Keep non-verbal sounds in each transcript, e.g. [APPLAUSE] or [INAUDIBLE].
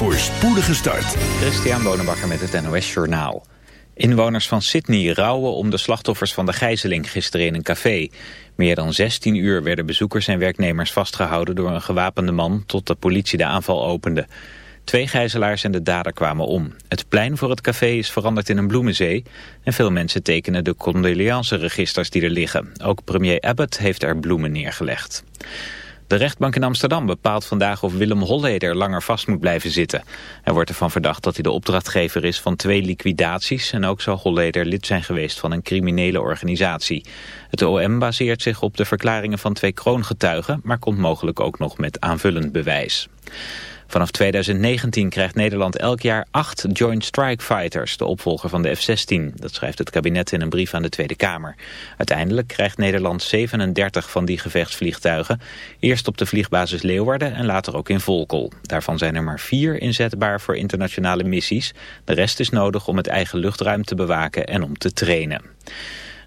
Voor spoedige start. Christian Bonenbakker met het NOS Journaal. Inwoners van Sydney rouwen om de slachtoffers van de gijzeling gisteren in een café. Meer dan 16 uur werden bezoekers en werknemers vastgehouden door een gewapende man tot de politie de aanval opende. Twee gijzelaars en de dader kwamen om. Het plein voor het café is veranderd in een bloemenzee en veel mensen tekenen de condoleanceregisters die er liggen. Ook premier Abbott heeft er bloemen neergelegd. De rechtbank in Amsterdam bepaalt vandaag of Willem Holleder langer vast moet blijven zitten. Er wordt ervan verdacht dat hij de opdrachtgever is van twee liquidaties... en ook zou Holleder lid zijn geweest van een criminele organisatie. Het OM baseert zich op de verklaringen van twee kroongetuigen... maar komt mogelijk ook nog met aanvullend bewijs. Vanaf 2019 krijgt Nederland elk jaar acht Joint Strike Fighters, de opvolger van de F-16. Dat schrijft het kabinet in een brief aan de Tweede Kamer. Uiteindelijk krijgt Nederland 37 van die gevechtsvliegtuigen. Eerst op de vliegbasis Leeuwarden en later ook in Volkel. Daarvan zijn er maar vier inzetbaar voor internationale missies. De rest is nodig om het eigen luchtruim te bewaken en om te trainen.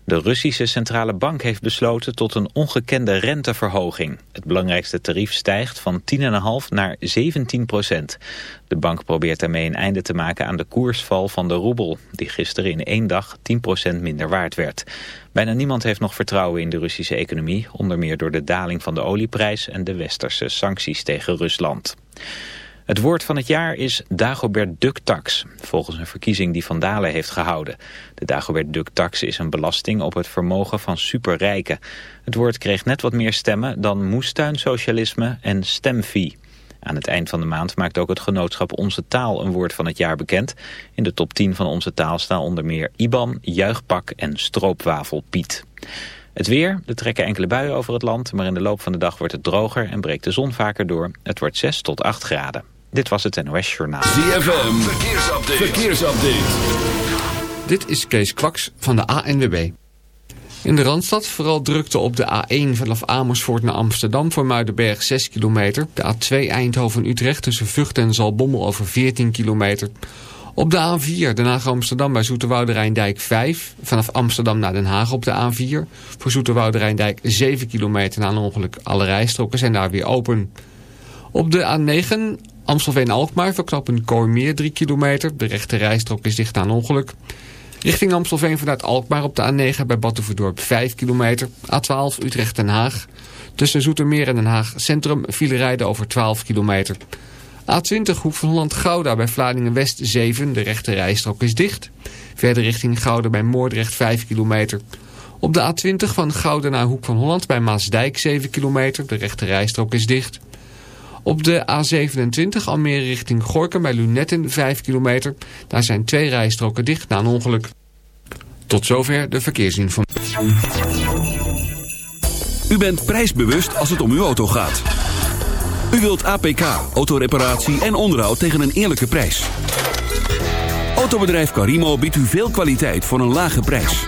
De Russische Centrale Bank heeft besloten tot een ongekende renteverhoging. Het belangrijkste tarief stijgt van 10,5 naar 17 procent. De bank probeert daarmee een einde te maken aan de koersval van de roebel... die gisteren in één dag 10 procent minder waard werd. Bijna niemand heeft nog vertrouwen in de Russische economie... onder meer door de daling van de olieprijs en de westerse sancties tegen Rusland. Het woord van het jaar is Dagobert Duck-tax, volgens een verkiezing die Van Dalen heeft gehouden. De Dagobert Duck-tax is een belasting op het vermogen van superrijken. Het woord kreeg net wat meer stemmen dan moestuinsocialisme en stemfee. Aan het eind van de maand maakt ook het genootschap Onze Taal een woord van het jaar bekend. In de top 10 van Onze Taal staan onder meer IBAN, Juichpak en Stroopwafel Piet. Het weer, er trekken enkele buien over het land, maar in de loop van de dag wordt het droger en breekt de zon vaker door. Het wordt 6 tot 8 graden. Dit was het NOS Journaal. ZFM, verkeersupdate. verkeersupdate. Dit is Kees Kwaks van de ANWB. In de Randstad vooral drukte op de A1 vanaf Amersfoort naar Amsterdam voor Muidenberg 6 kilometer. De A2 Eindhoven-Utrecht tussen Vught en Zalbommel over 14 kilometer. Op de A4 Den Haag-Amsterdam bij Zoeterwoude Rijndijk 5. Vanaf Amsterdam naar Den Haag op de A4. Voor Zoeterwoude Rijndijk 7 kilometer na een ongeluk. Alle rijstroken zijn daar weer open. Op de A9 Amstelveen-Alkmaar verknappen Kooimeer 3 kilometer. De rechte rijstrook is dicht een ongeluk. Richting Amstelveen vanuit Alkmaar op de A9 bij Battenverdorp 5 kilometer. A12 Utrecht-Den Haag. Tussen Zoetermeer en Den Haag Centrum file rijden over 12 kilometer. A20 Hoek van Holland-Gouda bij Vlaardingen-West 7. De rechte rijstrook is dicht. Verder richting Gouda bij Moordrecht 5 kilometer. Op de A20 van Gouda naar Hoek van Holland bij Maasdijk 7 kilometer. De rechte rijstrook is dicht. Op de A27 Almere richting Gorkum bij Lunetten 5 kilometer. Daar zijn twee rijstroken dicht na een ongeluk. Tot zover de verkeersinformatie. U bent prijsbewust als het om uw auto gaat. U wilt APK, autoreparatie en onderhoud tegen een eerlijke prijs. Autobedrijf Carimo biedt u veel kwaliteit voor een lage prijs.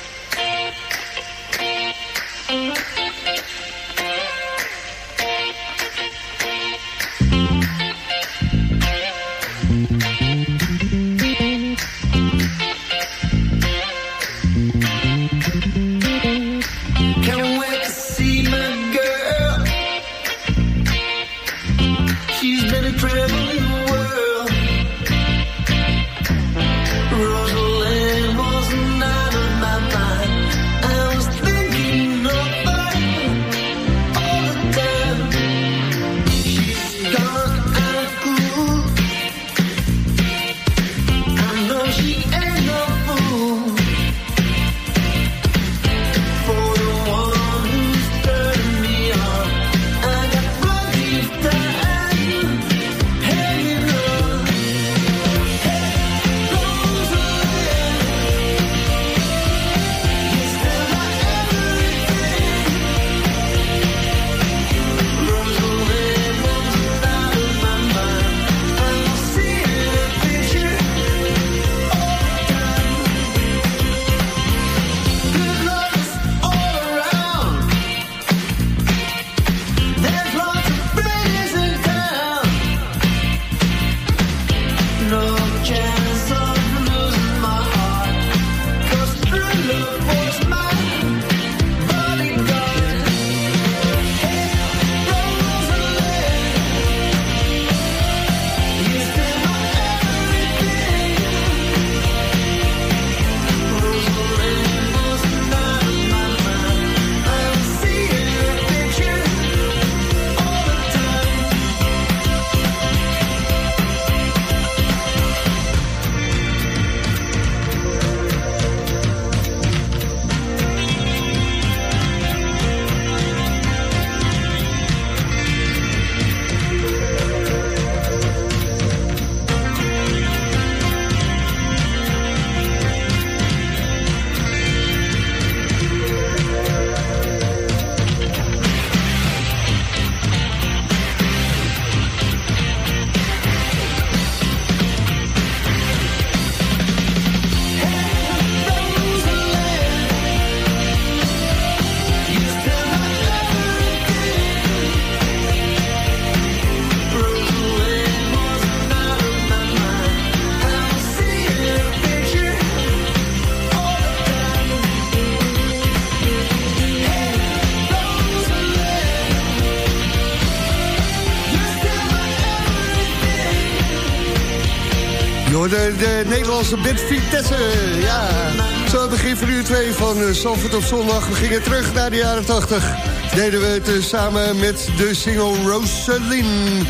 De, de Nederlandse band Vitesse. Ja, zo begin van uur 2 van uh, Zandvoort op zondag. We gingen terug naar de jaren 80. Deden we het eh, samen met de single Rosaline.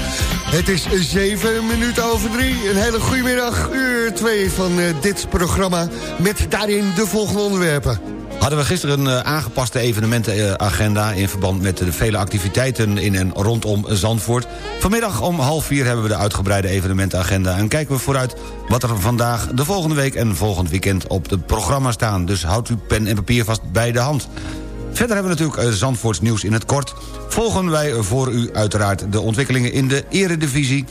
Het is 7 minuten over 3. Een hele goede middag, uur 2 van eh, dit programma. Met daarin de volgende onderwerpen. Hadden we gisteren een eh, aangepaste evenementenagenda... in verband met de vele activiteiten in en rondom Zandvoort. Vanmiddag om half vier hebben we de uitgebreide evenementenagenda... en kijken we vooruit wat er vandaag, de volgende week... en volgend weekend op het programma staan. Dus houdt uw pen en papier vast bij de hand. Verder hebben we natuurlijk eh, Zandvoorts nieuws in het kort. Volgen wij voor u uiteraard de ontwikkelingen in de eredivisie...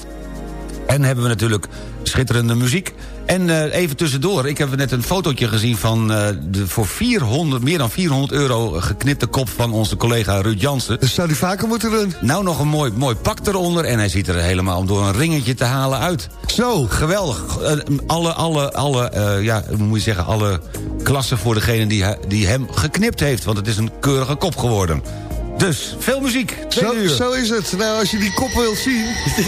En hebben we natuurlijk schitterende muziek. En eh, even tussendoor, ik heb net een fotootje gezien van eh, de voor 400, meer dan 400 euro geknipte kop van onze collega Ruud Jansen. Dus zou die vaker moeten doen? Nou, nog een mooi, mooi pak eronder en hij ziet er helemaal om door een ringetje te halen uit. Zo. Geweldig. Eh, alle, alle, alle, ja, hoe moet je zeggen, alle klassen voor degene die, die hem geknipt heeft. Want het is een keurige kop geworden. Dus, veel muziek. Twee Zo, uur. zo is het. Nou, als je die kop wilt zien...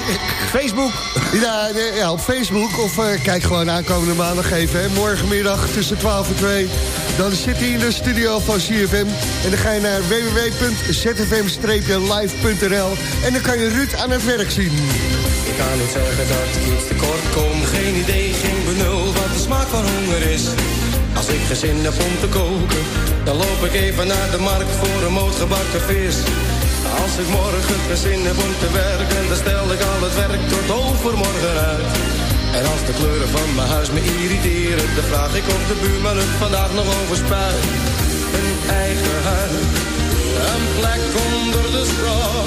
[LAUGHS] Facebook. Ja, ja, op Facebook of eh, kijk gewoon aankomende maandag even. Hè. Morgenmiddag tussen 12 en 2. Dan zit hij in de studio van CFM. En dan ga je naar www.zfm-live.nl. En dan kan je Ruud aan het werk zien. Ik kan niet zeggen dat ik iets tekort kom. Geen idee, geen benul wat de smaak van honger is. Als ik geen zin heb om te koken, dan loop ik even naar de markt voor een moot gebakken vis. Als ik morgen geen zin heb om te werken, dan stel ik al het werk tot overmorgen uit. En als de kleuren van mijn huis me irriteren, dan vraag ik of de buurman het vandaag nog over spuit. Een eigen huis, een plek onder de zon.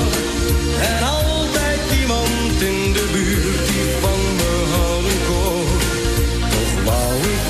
En altijd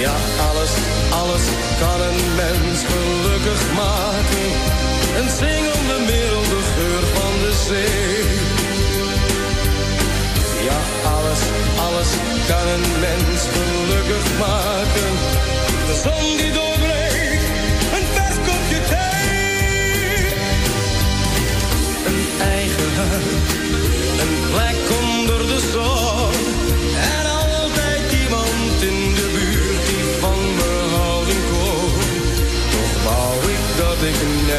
Ja, alles, alles kan een mens gelukkig maken. Een zingende milde geur van de zee. Ja, alles, alles kan een mens gelukkig maken. De zon die doorbreekt, een vers kopje thee. Een eigen huis, een plek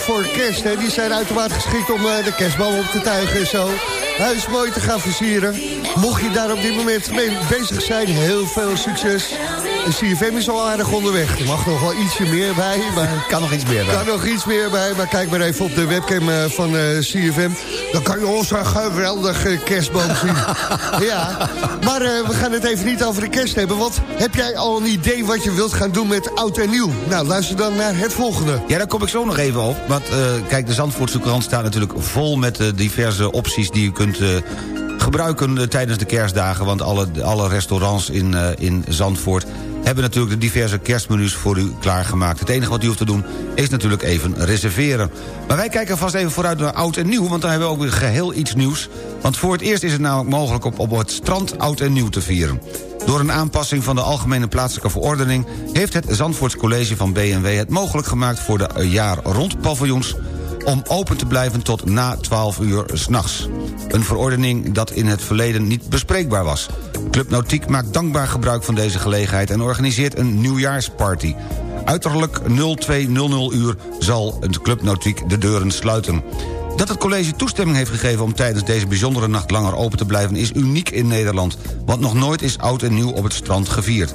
Voor kerst, hè, die zijn uitermate geschikt om eh, de kerstboom op te tuigen en zo. Huis mooi te gaan versieren. Mocht je daar op dit moment mee bezig zijn, heel veel succes. De CFM is al aardig onderweg. Er mag nog wel ietsje meer bij, maar... Kan nog iets meer bij. kan nog iets meer bij, maar kijk maar even op de webcam eh, van eh, CFM. Dan kan je onze geweldige kerstboom zien. [LAUGHS] ja, maar eh, we gaan het even niet over de kerst hebben. Want heb jij al een idee wat je wilt gaan doen met oud en nieuw? Nou, luister dan naar het volgende. Ja, daar kom ik zo nog even op. Want eh, kijk, de Zandvoortse krant staat natuurlijk vol met eh, diverse opties... die u kunt gebruiken tijdens de kerstdagen. Want alle, alle restaurants in, in Zandvoort hebben natuurlijk de diverse kerstmenu's voor u klaargemaakt. Het enige wat u hoeft te doen is natuurlijk even reserveren. Maar wij kijken vast even vooruit naar oud en nieuw... want dan hebben we ook weer geheel iets nieuws. Want voor het eerst is het namelijk mogelijk op, op het strand oud en nieuw te vieren. Door een aanpassing van de Algemene Plaatselijke Verordening... heeft het Zandvoorts College van BNW het mogelijk gemaakt... voor de jaar rond paviljoens om open te blijven tot na 12 uur s'nachts. Een verordening dat in het verleden niet bespreekbaar was. Club Nautiek maakt dankbaar gebruik van deze gelegenheid... en organiseert een nieuwjaarsparty. Uiterlijk 0200 uur zal het Club Nautiek de deuren sluiten. Dat het college toestemming heeft gegeven om tijdens deze bijzondere nacht langer open te blijven... is uniek in Nederland, want nog nooit is oud en nieuw op het strand gevierd.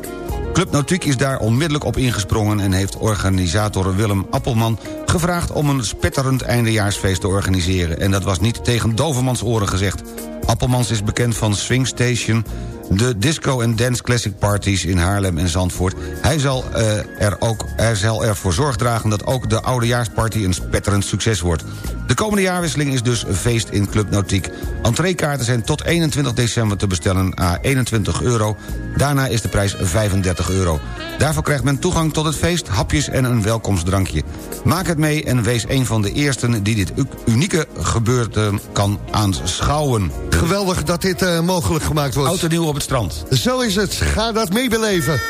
Club Nautiek is daar onmiddellijk op ingesprongen... en heeft organisator Willem Appelman gevraagd om een spetterend eindejaarsfeest te organiseren. En dat was niet tegen Dovermans oren gezegd. Appelmans is bekend van Swing Station... de disco- en dance classic parties in Haarlem en Zandvoort. Hij zal, eh, er ook, hij zal ervoor zorg dragen dat ook de oudejaarsparty een spetterend succes wordt. De komende jaarwisseling is dus een feest in Club Nautiek. Entreekaarten zijn tot 21 december te bestellen à 21 euro. Daarna is de prijs 35 euro. Daarvoor krijgt men toegang tot het feest, hapjes en een welkomstdrankje. Maak het mee en wees een van de eersten die dit unieke gebeurte kan aanschouwen. Geweldig dat dit eh, mogelijk gemaakt wordt. Oud en nieuw op het strand. Zo is het. Ga dat meebeleven.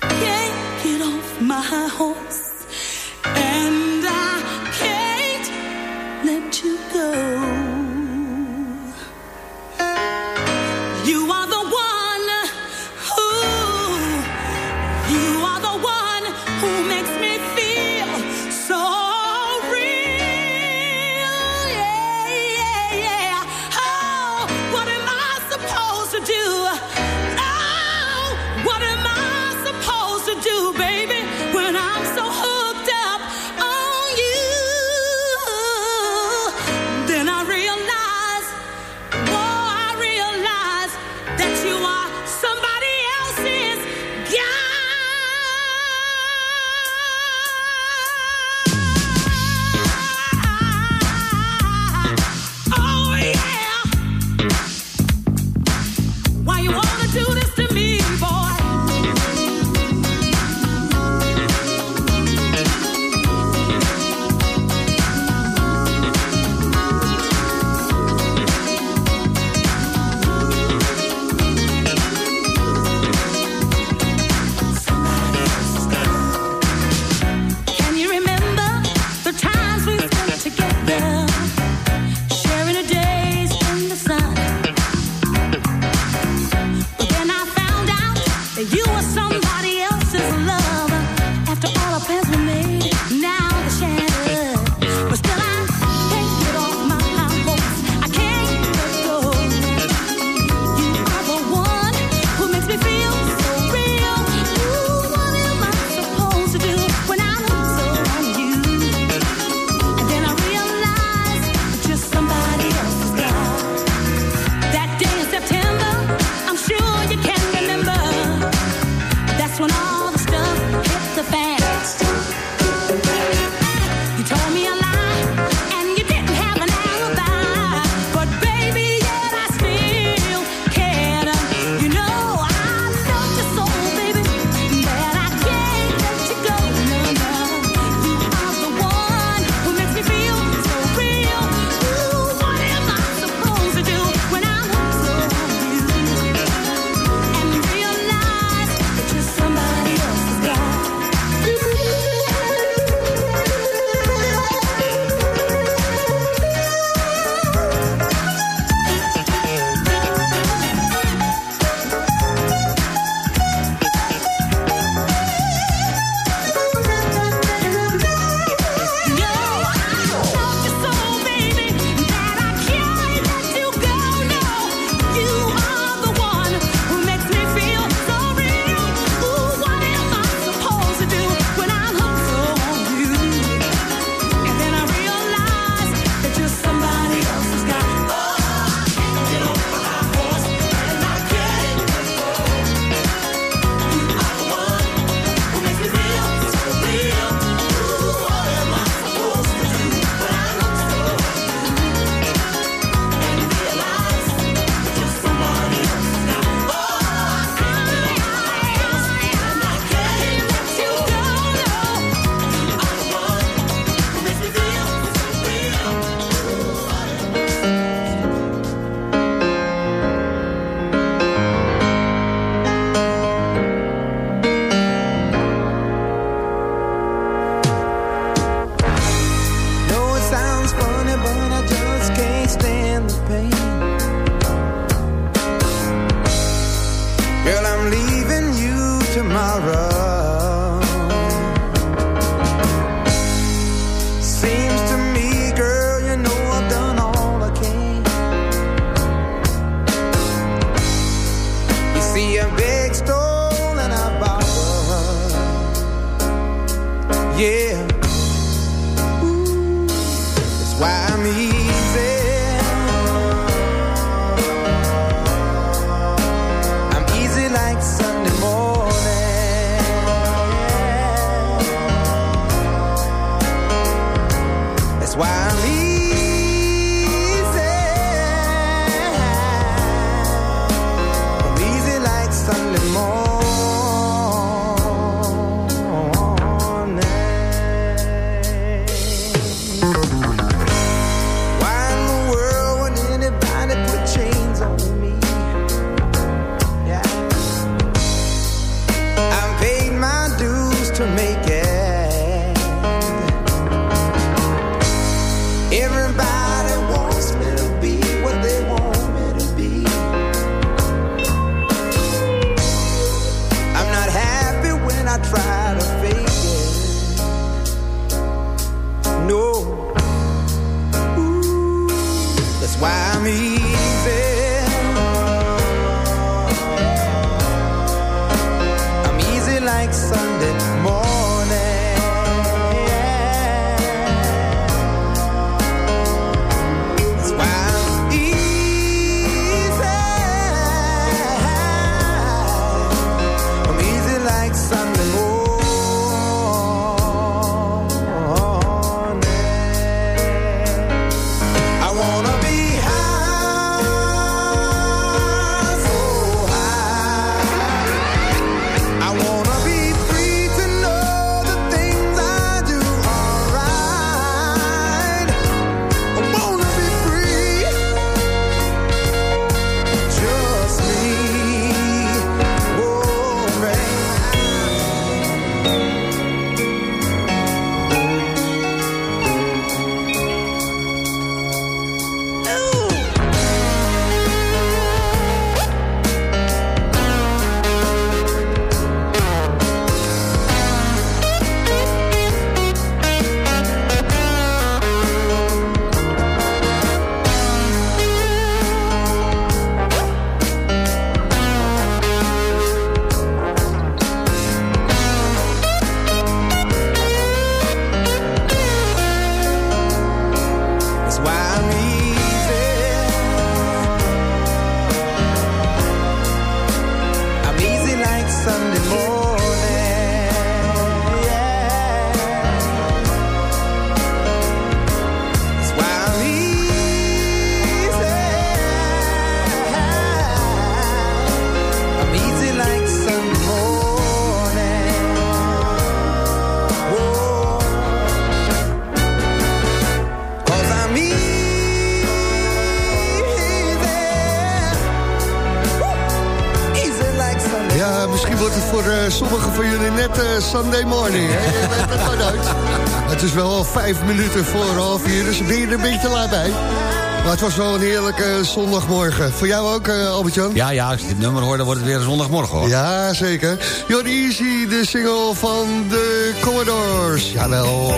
can't Sunday morning. Hè? Je weet het maar uit. Het is wel al vijf minuten voor half vier, dus ben je er een beetje laat bij. Maar het was wel een heerlijke zondagmorgen. Voor jou ook, eh, Albert-Jan? Ja, ja, als je dit nummer hoort, dan wordt het weer een zondagmorgen, hoor. Ja, zeker. Jordi Easy, de single van de Commodores. Jawel.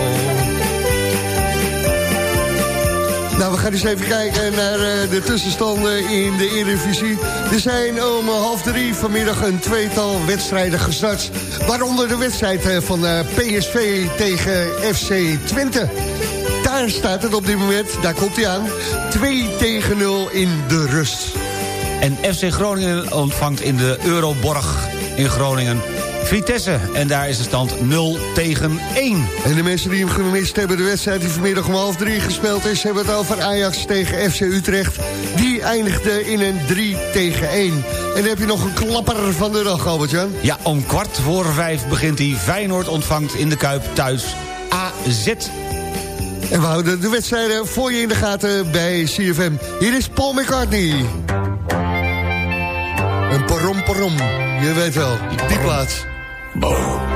Nou, we gaan eens even kijken naar eh, de tussenstanden in de Eredivisie. Er zijn om half drie vanmiddag een tweetal wedstrijden gestart. Waaronder de wedstrijd eh, van eh, PSV tegen FC Twente. Daar staat het op dit moment, daar komt hij aan. 2 tegen 0 in de rust. En FC Groningen ontvangt in de Euroborg in Groningen Vitesse. En daar is de stand 0 tegen 1. En de mensen die hem gemist hebben, de wedstrijd die vanmiddag om half drie gespeeld is... hebben het over Ajax tegen FC Utrecht. Die eindigde in een 3 tegen 1. En dan heb je nog een klapper van de dag, Albert-Jan. Ja, om kwart voor vijf begint hij. Feyenoord ontvangt in de Kuip thuis AZ. En we houden de wedstrijden voor je in de gaten bij CFM. Hier is Paul McCartney. Een parom parom, je weet wel, die plaats. Together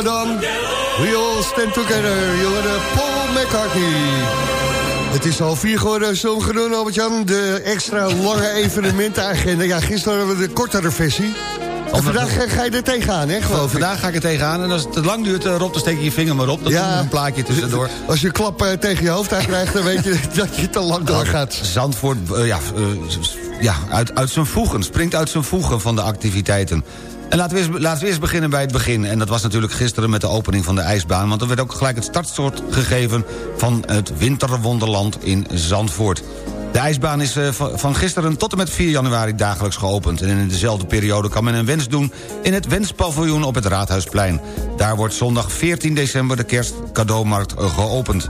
staan we dan. We all stand together. Jongen, Paul McCartney. Het is al vier geworden, zo genoemd, Albert-Jan. De extra lange evenementenagenda. Ja, gisteren hadden we de kortere versie. En vandaag ga je er tegenaan, hè, geloof ik. Vandaag ga ik er tegenaan. En als het te lang duurt, eh, Rob, dan steek je je vinger maar op. Dan Ja. een plaatje tussendoor. [LAUGHS] Als je een klap eh, tegen je hoofd aan krijgt, dan weet je [LAUGHS] dat je te lang doorgaat. Zandvoort, eh, ja, ja uit, uit zijn voegen, springt uit zijn voegen van de activiteiten. En laten we, eens, laten we eerst beginnen bij het begin. En dat was natuurlijk gisteren met de opening van de ijsbaan... want er werd ook gelijk het startsoort gegeven van het winterwonderland in Zandvoort. De ijsbaan is eh, van gisteren tot en met 4 januari dagelijks geopend. En in dezelfde periode kan men een wens doen in het Wenspaviljoen op het Raadhuisplein. Daar wordt zondag 14 december de kerstcadeaumarkt eh, geopend.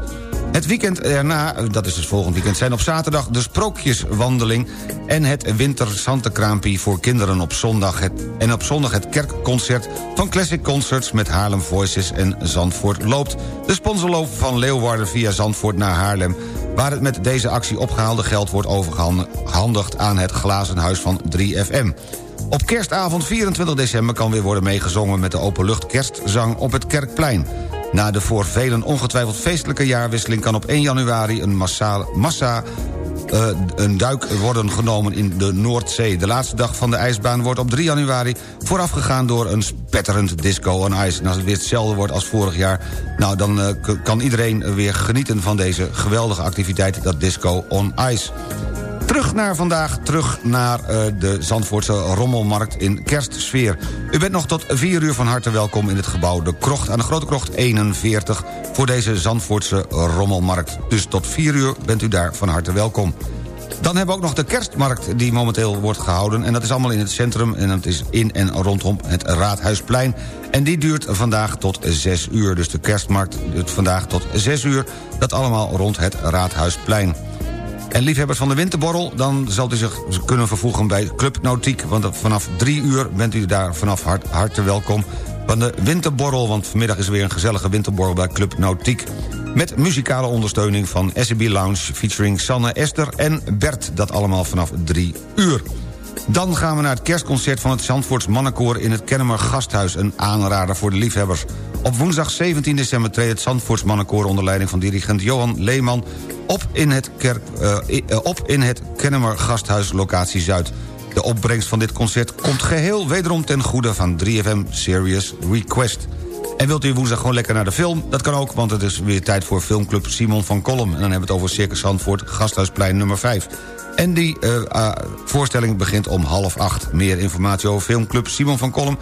Het weekend erna, dat is dus volgend weekend, zijn op zaterdag de Sprookjeswandeling... en het Winterzantenkraampie voor kinderen op zondag. Het, en op zondag het kerkconcert van Classic Concerts met Haarlem Voices en Zandvoort loopt. De sponsorloop van Leeuwarden via Zandvoort naar Haarlem... waar het met deze actie opgehaalde geld wordt overgehandigd aan het glazen huis van 3FM. Op kerstavond 24 december kan weer worden meegezongen... met de openlucht kerstzang op het Kerkplein. Na de voor velen ongetwijfeld feestelijke jaarwisseling... kan op 1 januari een massa, massa eh, een duik worden genomen in de Noordzee. De laatste dag van de ijsbaan wordt op 3 januari... voorafgegaan door een spetterend disco on ice. En als het weer hetzelfde wordt als vorig jaar... nou, dan eh, kan iedereen weer genieten van deze geweldige activiteit... dat disco on ice. Terug naar vandaag, terug naar eh, de Zandvoortse Rommelmarkt in kerstsfeer. U bent nog tot 4 uur van harte welkom in het gebouw De Krocht... aan de Grote Krocht 41 voor deze Zandvoortse Rommelmarkt. Dus tot 4 uur bent u daar van harte welkom. Dan hebben we ook nog de kerstmarkt die momenteel wordt gehouden... en dat is allemaal in het centrum en dat is in en rondom het Raadhuisplein. En die duurt vandaag tot 6 uur. Dus de kerstmarkt duurt vandaag tot 6 uur. Dat allemaal rond het Raadhuisplein. En liefhebbers van de winterborrel, dan zult u zich kunnen vervoegen bij Club Nautiek. Want vanaf drie uur bent u daar vanaf hart, harte welkom. Van de winterborrel, want vanmiddag is er weer een gezellige winterborrel bij Club Nautiek. Met muzikale ondersteuning van SCB Lounge featuring Sanne, Esther en Bert. Dat allemaal vanaf drie uur. Dan gaan we naar het kerstconcert van het Zandvoorts Mannenkoor... in het Kennemer Gasthuis, een aanrader voor de liefhebbers. Op woensdag 17 december treedt het Zandvoorts Mannenkoor... onder leiding van dirigent Johan Leeman... op in het, kerk, eh, eh, op in het Kennemer Gasthuis locatie Zuid. De opbrengst van dit concert komt geheel wederom ten goede... van 3FM Serious Request. En wilt u woensdag gewoon lekker naar de film? Dat kan ook, want het is weer tijd voor filmclub Simon van Kolm. En dan hebben we het over Circus Zandvoort, Gasthuisplein nummer 5. En die eh, ah, voorstelling begint om half acht. Meer informatie over filmclub Simon van Kolm...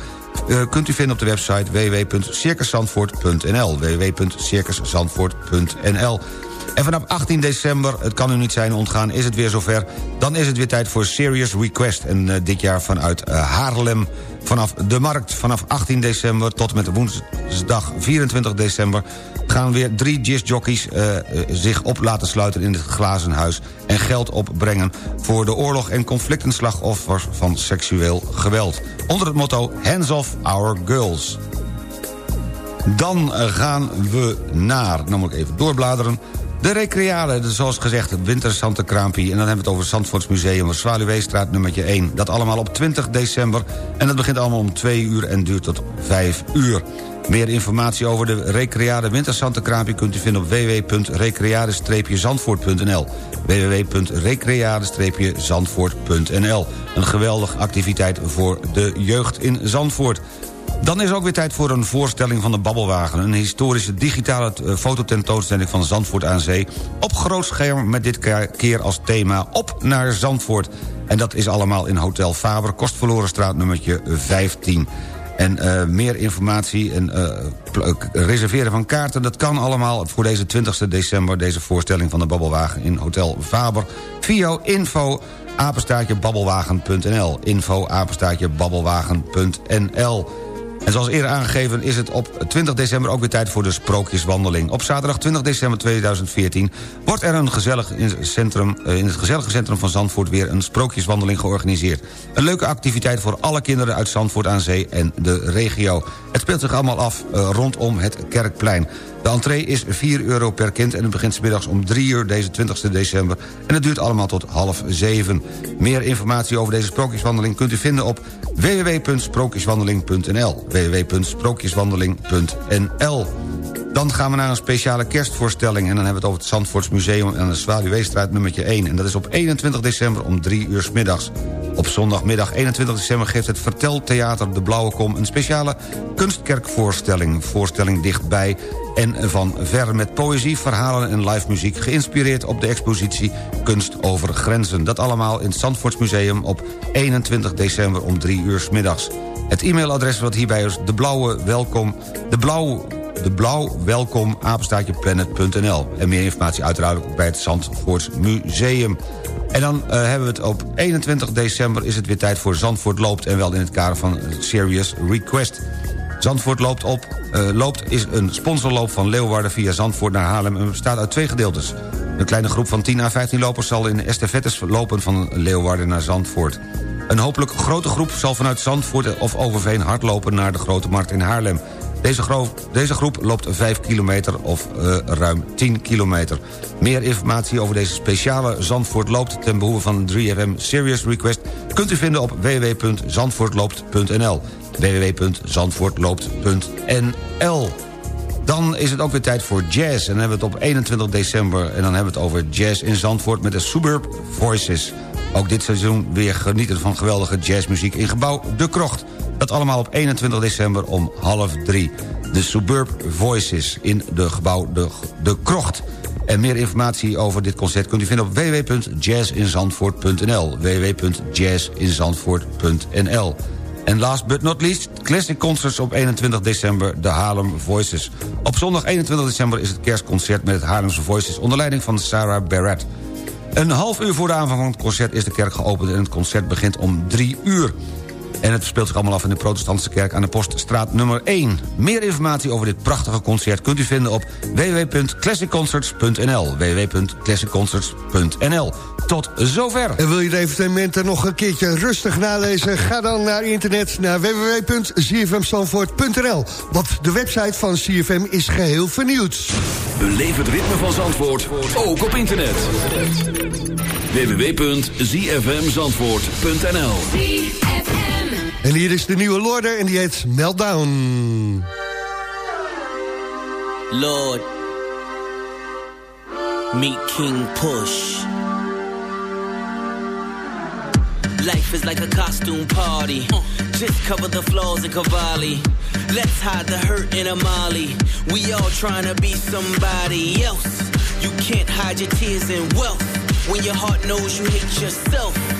eh, kunt u vinden op de website www.circuszandvoort.nl www.circuszandvoort.nl en vanaf 18 december, het kan u niet zijn ontgaan, is het weer zover. Dan is het weer tijd voor Serious Request. En eh, dit jaar vanuit eh, Haarlem, vanaf de markt. Vanaf 18 december tot met woensdag 24 december... gaan weer drie jazzjockeys eh, zich op laten sluiten in het glazen huis... en geld opbrengen voor de oorlog en conflictenslachtoffers van seksueel geweld. Onder het motto Hands Off Our Girls. Dan gaan we naar, ik even doorbladeren... De Recreale, zoals gezegd, Wintersante Kraampie... en dan hebben we het over het Zandvoorts Museum... Zwaluweestraat nummertje 1. Dat allemaal op 20 december. En dat begint allemaal om 2 uur en duurt tot 5 uur. Meer informatie over de Recreade Wintersante Kraampie... kunt u vinden op www.recreade-zandvoort.nl www.recreade-zandvoort.nl Een geweldige activiteit voor de jeugd in Zandvoort. Dan is ook weer tijd voor een voorstelling van de Babbelwagen. Een historische digitale eh, fototentoonstelling van Zandvoort aan Zee... op groot scherm met dit ke- keer als thema Op naar Zandvoort. En dat is allemaal in Hotel Faber, Kostverlorenstraat nummertje 15. En eh, meer informatie en eh, reserveren van kaarten... dat kan allemaal voor deze 20 december... deze voorstelling van de Babbelwagen in Hotel Faber... via info apenstaartje babbelwagen.nl info en zoals eerder aangegeven is het op 20 december ook weer tijd voor de Sprookjeswandeling. Op zaterdag 20 december 2014 wordt er een gezellig in, centrum, eh, in het gezellige centrum van Zandvoort weer een Sprookjeswandeling georganiseerd. Een leuke activiteit voor alle kinderen uit Zandvoort aan Zee en de regio. Het speelt zich allemaal af eh, rondom het Kerkplein. De entree is 4 euro per kind en het begint 's middags om 3 uur deze 20 december... en het duurt allemaal tot half 7. Meer informatie over deze sprookjeswandeling kunt u vinden op www.sprookjeswandeling.nl www.sprookjeswandeling.nl dan gaan we naar een speciale kerstvoorstelling... en dan hebben we het over het Zandvoortsmuseum aan de Zwaluweestraat nummertje 1. En dat is op 21 december om 3 uur middags. Op zondagmiddag 21 december geeft het Verteltheater De Blauwe Kom... een speciale kunstkerkvoorstelling. Voorstelling dichtbij en van ver met poëzie, verhalen en live muziek... geïnspireerd op de expositie Kunst over Grenzen. Dat allemaal in het Zandvoortsmuseum op 21 december om 3 uur middags. Het e-mailadres wat hierbij is de blauwe welkom... de blauw de blauw welkom apenstaatje planet.nl. En meer informatie uiteraard bij het Zandvoorts Museum. En dan uh, hebben we het op 21 december is het weer tijd voor Zandvoort loopt... en wel in het kader van Serious Request. Zandvoort loopt op. Uh, loopt is een sponsorloop van Leeuwarden via Zandvoort naar Haarlem... en bestaat uit twee gedeeltes. Een kleine groep van 10 à 15 lopers zal in estafettes lopen van Leeuwarden naar Zandvoort. Een hopelijk grote groep zal vanuit Zandvoort of Overveen hardlopen naar de Grote Markt in Haarlem. Deze, groep, deze groep loopt 5 kilometer of uh, ruim 10 kilometer. Meer informatie over deze speciale Zandvoort loopt... ten behoeve van 3FM Serious Request... kunt u vinden op www.zandvoortloopt.nl www.zandvoortloopt.nl dan is het ook weer tijd voor jazz. En dan hebben we het op 21 december. En dan hebben we het over jazz in Zandvoort met de Suburb Voices. Ook dit seizoen weer genieten van geweldige jazzmuziek in gebouw De Krocht. Dat allemaal op 21 december om half drie. De Suburb Voices in de gebouw De, de Krocht. En meer informatie over dit concert kunt u vinden op www.jazzinzandvoort.nl www.jazzinzandvoort.nl en last but not least, Classic Concerts op 21 december, de Haarlem Voices. Op zondag 21 december is het kerstconcert met het Haarlemse Voices... onder leiding van Sarah Barrett. Een half uur voor de aanvang van het concert is de kerk geopend... en het concert begint om drie uur. En het speelt zich allemaal af in de protestantse kerk aan de Poststraat nummer 1. Meer informatie over dit prachtige concert kunt u vinden op www.classicconcerts.nl www.classicconcerts.nl Tot zover. En wil je de evenementen nog een keertje rustig nalezen? Ga dan naar internet naar www.zfmstanvoort.nl Want de website van CFM is geheel vernieuwd. Beleef het ritme van Zandvoort, ook op internet. www.zfmzandvoort.nl En hier is de nieuwe Lorder en die heet Meltdown. Lord, meet King Push. Life is like a costume party. Just cover the flaws in Cavalli. Let's hide the hurt in Amali. We all trying to be somebody else. You can't hide your tears in wealth. When your heart knows you hate yourself.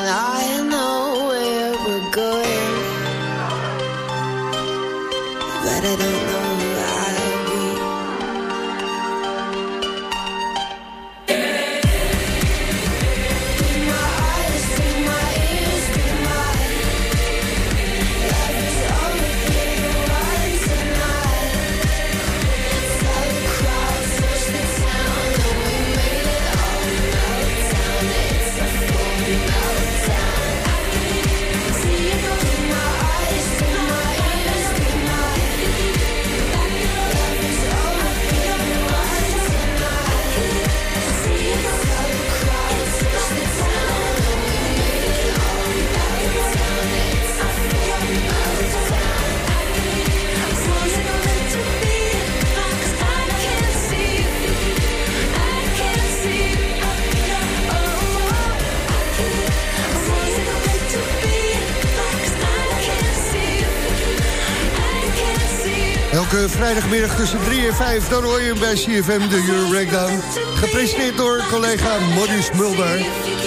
vrijdagmiddag tussen 3 en 5. Dan hoor je hem bij CFM, de Euro Breakdown. Gepresenteerd door collega Maurice Mulder.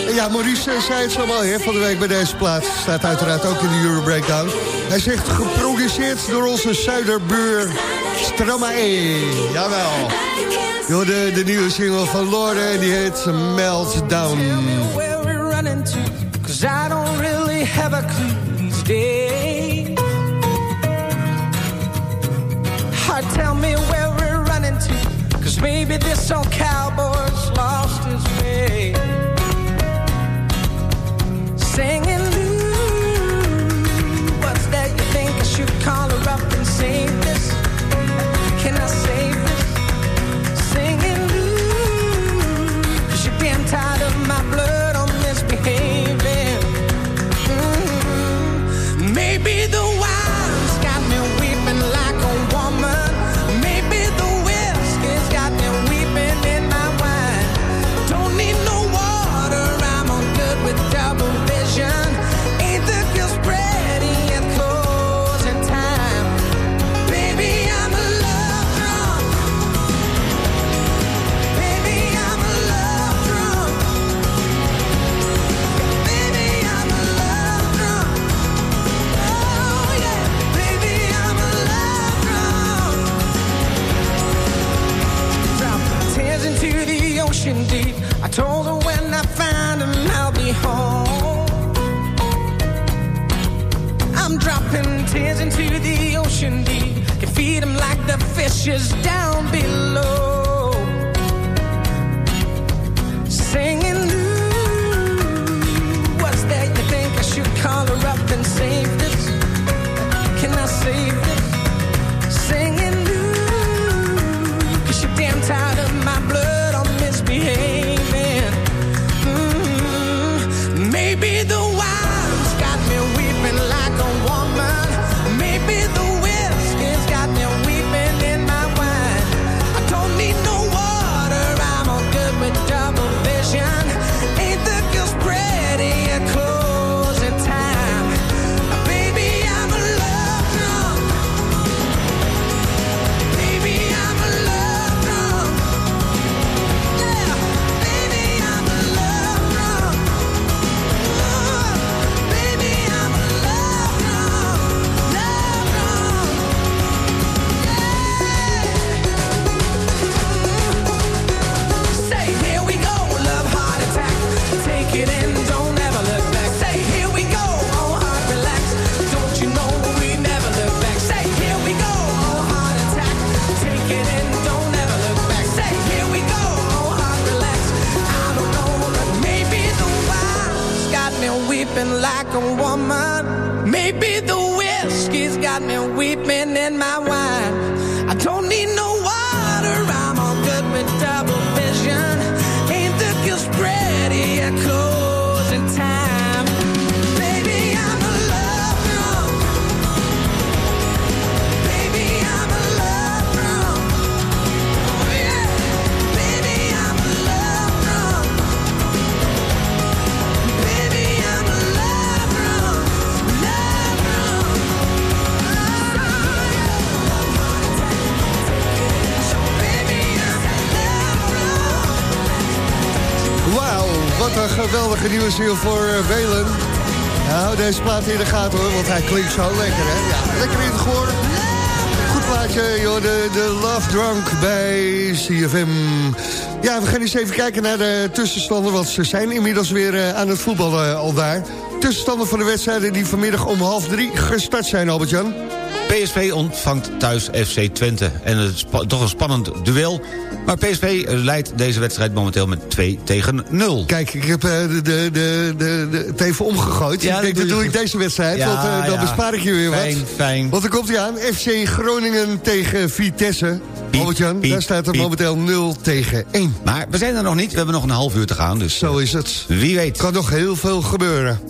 En ja, Maurice eh, zei het zo mooi van de week bij deze plaats. Staat uiteraard ook in de Euro Breakdown. Hij zegt geproduceerd door onze zuiderbuur Stramae. Jawel. Door de, de nieuwe single van Lore en die heet Meltdown. Cause I don't really have a clue baby, this old cowboy voor eh, Welen. Hou deze plaat in de gaten hoor, want hij klinkt zo lekker hè. Ja, lekker in het gehoor. Goed plaatje, joh, de, de Love Drunk bij CFM. Ja, we gaan eens even kijken naar de tussenstanden, want ze zijn inmiddels weer eh, aan het voetballen al daar. Tussenstanden van de wedstrijden die vanmiddag om half drie gestart zijn, Albert-Jan. PSV ontvangt thuis FC Twente. En het is toch een spannend duel. Maar PSV leidt deze wedstrijd momenteel met 2 tegen 0. Kijk, ik heb eh, de, de, de, de, het even omgegooid. Ja, ik denk, dat doe ik deze wedstrijd, Ja, want eh, dan ja. bespaar ik je weer Fijn, wat. fijn. Want dan komt hij aan, FC Groningen tegen Vitesse. Albert-Jan, daar staat er momenteel 0 tegen 1. Maar we zijn er nog niet. We hebben nog een half uur te gaan. Dus Zo is het. wie weet. Kan nog heel veel gebeuren.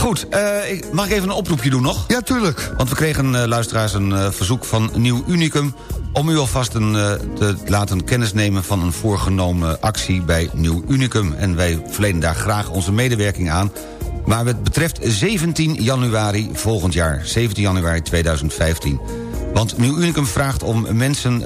Goed, eh, ik- mag ik even een oproepje doen nog? Ja, tuurlijk. Want we kregen, eh, luisteraars, een eh, verzoek van Nieuw Unicum... om u alvast een, te laten kennisnemen van een voorgenomen actie bij Nieuw Unicum. En wij verlenen daar graag onze medewerking aan. Maar het betreft 17 januari volgend jaar. 17 januari 2015. Want Nieuw Unicum vraagt om mensen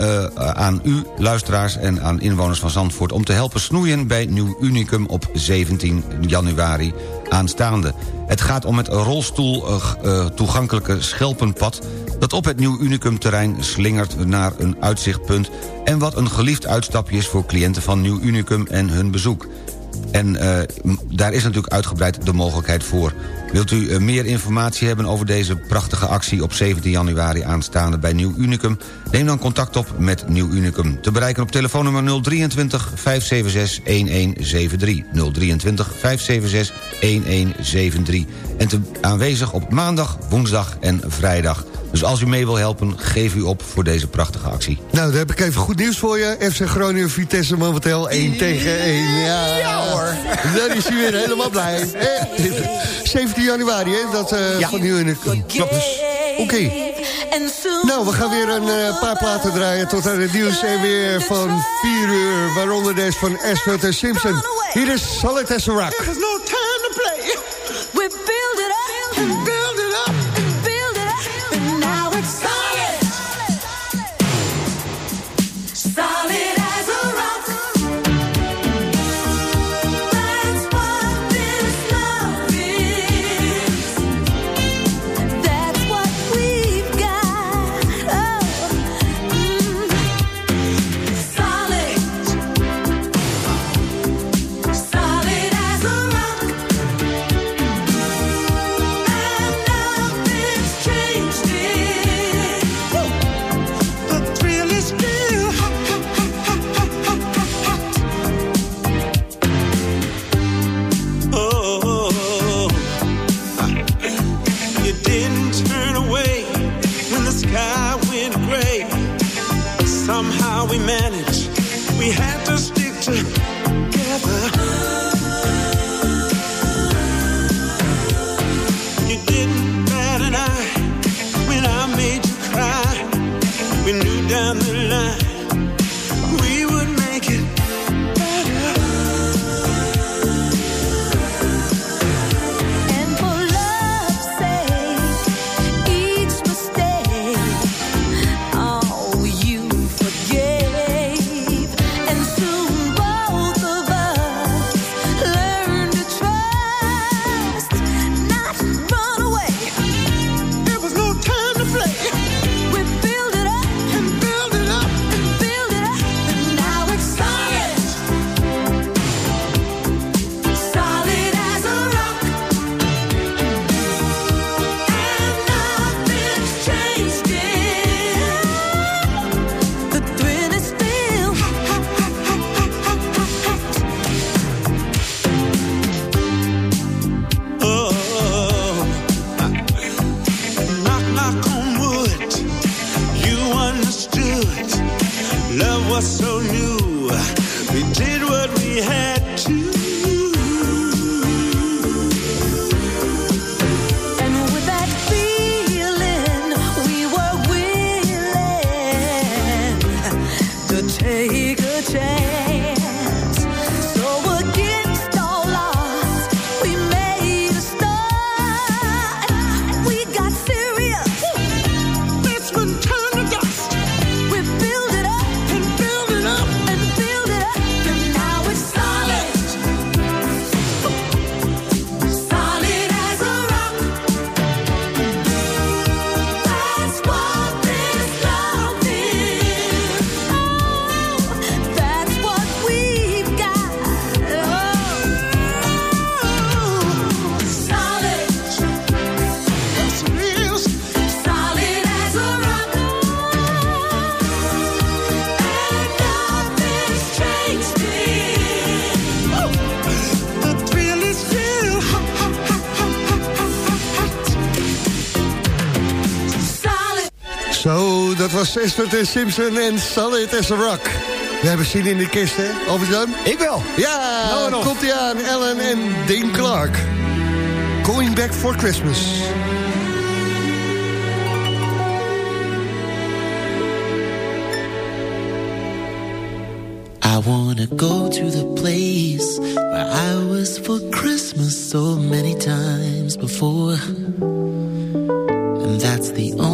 aan u, luisteraars en aan inwoners van Zandvoort... om te helpen snoeien bij Nieuw Unicum op 17 januari aanstaande. Het gaat om het rolstoel eh, eh, toegankelijke Schelpenpad... dat op het Nieuw Unicum-terrein slingert naar een uitzichtpunt... en wat een geliefd uitstapje is voor cliënten van Nieuw Unicum en hun bezoek. En eh, daar is natuurlijk uitgebreid de mogelijkheid voor. Wilt u meer informatie hebben over deze prachtige actie... op 17 januari aanstaande bij Nieuw Unicum? Neem dan contact op met Nieuw Unicum. Te bereiken op telefoonnummer 023 576 1173. 023 576 1173. En te aanwezig op maandag, woensdag en vrijdag. Dus als u mee wil helpen, geef u op voor deze prachtige actie. Nou, dan heb ik even goed nieuws voor je. FC Groningen Vitesse momenteel 1 tegen 1. Ja, hoor. Dan is hij weer helemaal blij. [LAUGHS] Eh, 17 januari, hè? Dat eh van Nieuw Unicum. Klopt. Oké. Nou, we gaan weer een eh, paar platen draaien tot aan het nieuws en weer van 4 uur. Waaronder deze van Ashford en Simpson. Hier is Solid as a Rock. Knock on wood. You understood. Love was so new. We did what we had to. And with that feeling, we were willing to take a chance. Dat was Esther en Simpson en Solid as a Rock. We hebben zin in de kist, hè, Albert-Jan? Ik wel. Ja, Nou en komt hij aan. Ellen en Dean Clark. Going back for Christmas. I wanna go to the place where I was for Christmas so many times before. And that's the only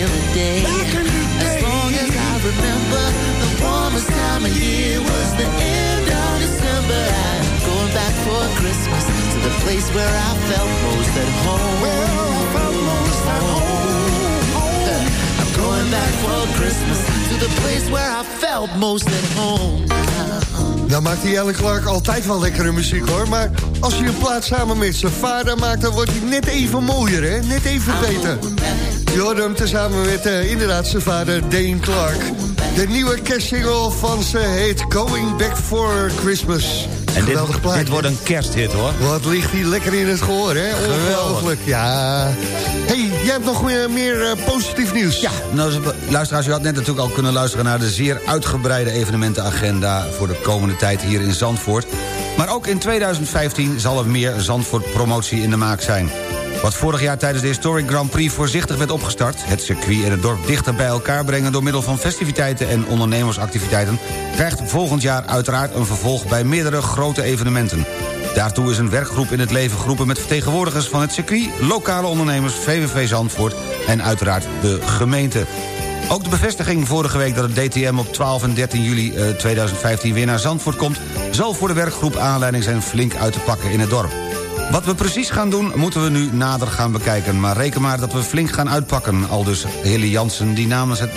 In the day. As long as I remember, the warmest time of year was the end of December. I'm going back for Christmas to the place where I felt most at home. Where I felt most at home. I'm going back for Christmas to the place where I felt most at home. Dan maakt die Ellen Clark altijd wel lekkere muziek hoor. Maar als hij een plaat samen met zijn vader maakt... dan wordt hij net even mooier, hè? Net even beter. Je hoorde hem tezamen met uh, inderdaad zijn vader Dane Clark. De nieuwe kerstsingle van ze heet Going Back for Christmas. En dit, Geweldig plaatje. dit wordt een kersthit, hoor. Wat ligt hier lekker in het gehoor, hè? Ongelooflijk, ja. hey, jij hebt nog meer, meer uh, positief nieuws. Ja, nou, luisteraars, u had net natuurlijk al kunnen luisteren... naar de zeer uitgebreide evenementenagenda... voor de komende tijd hier in Zandvoort. Maar ook in 2015 zal er meer Zandvoort-promotie in de maak zijn. Wat vorig jaar tijdens de Historic Grand Prix voorzichtig werd opgestart... het circuit en het dorp dichter bij elkaar brengen... door middel van festiviteiten en ondernemersactiviteiten... krijgt volgend jaar uiteraard een vervolg bij meerdere grote evenementen. Daartoe is een werkgroep in het leven geroepen met vertegenwoordigers van het circuit... lokale ondernemers, VVV Zandvoort en uiteraard de gemeente. Ook de bevestiging vorige week dat het DTM op 12 en 13 juli eh, 2015 weer naar Zandvoort komt... zal voor de werkgroep aanleiding zijn flink uit te pakken in het dorp. Wat we precies gaan doen, moeten we nu nader gaan bekijken. Maar reken maar dat we flink gaan uitpakken. Al dus Hilly Jansen, die namens het,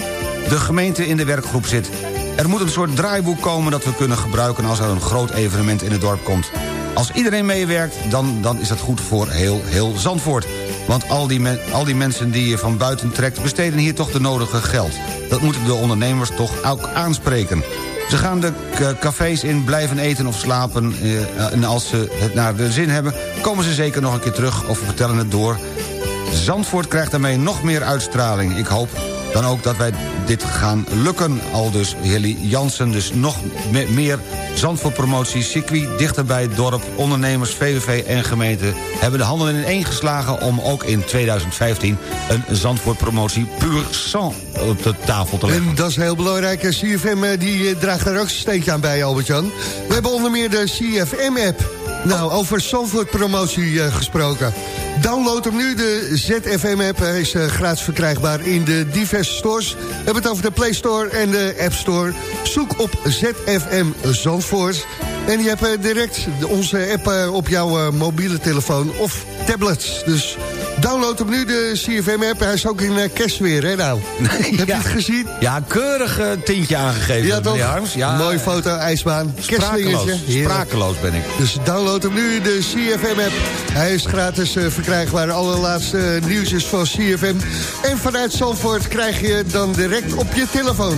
de gemeente in de werkgroep zit. Er moet een soort draaiboek komen dat we kunnen gebruiken... als er een groot evenement in het dorp komt. Als iedereen meewerkt, dan, dan is dat goed voor heel, heel Zandvoort. Want al die, men- al die mensen die je van buiten trekt... besteden hier toch de nodige geld. Dat moeten de ondernemers toch ook aanspreken. Ze gaan de cafés in, blijven eten of slapen... eh, en als ze het naar de zin hebben... komen ze zeker nog een keer terug of vertellen het door. Zandvoort krijgt daarmee nog meer uitstraling. Ik hoop dan ook dat wij dit gaan lukken. Al dus Hilly Jansen, dus nog me- meer Zandvoort-promotie... circuit dichter bij het dorp, ondernemers, VVV en gemeente... hebben de handen in één geslagen om ook in 2015... een Zandvoort-promotie puur sang op de tafel te leggen. En dat is heel belangrijk. En CFM eh, die eh, draagt daar ook steentje aan bij, Albert-Jan. We hebben onder meer de CFM-app. Nou, over Zandvoort-promotie eh, gesproken. Download hem nu, de ZFM-app. Hij is eh, gratis verkrijgbaar in de diverse stores. We hebben het over de Play Store en de App Store. Zoek op ZFM Zandvoort. En je hebt eh, direct onze app op jouw mobiele telefoon of tablet. Dus download hem nu, de CFM-app. Hij is ook in eh, kerstweer, hè nou? [LAUGHS] Heb je het gezien? Ja, keurig eh, tintje aangegeven, Ja, toch? Harms. Ja, Mooie foto, ijsbaan. Heerlijk. sprakeloos ben ik. Dus download hem nu, de CFM-app. Hij is gratis eh, verkrijgbaar. Alle laatste nieuwsjes van CFM. En vanuit Zandvoort krijg je dan direct op je telefoon.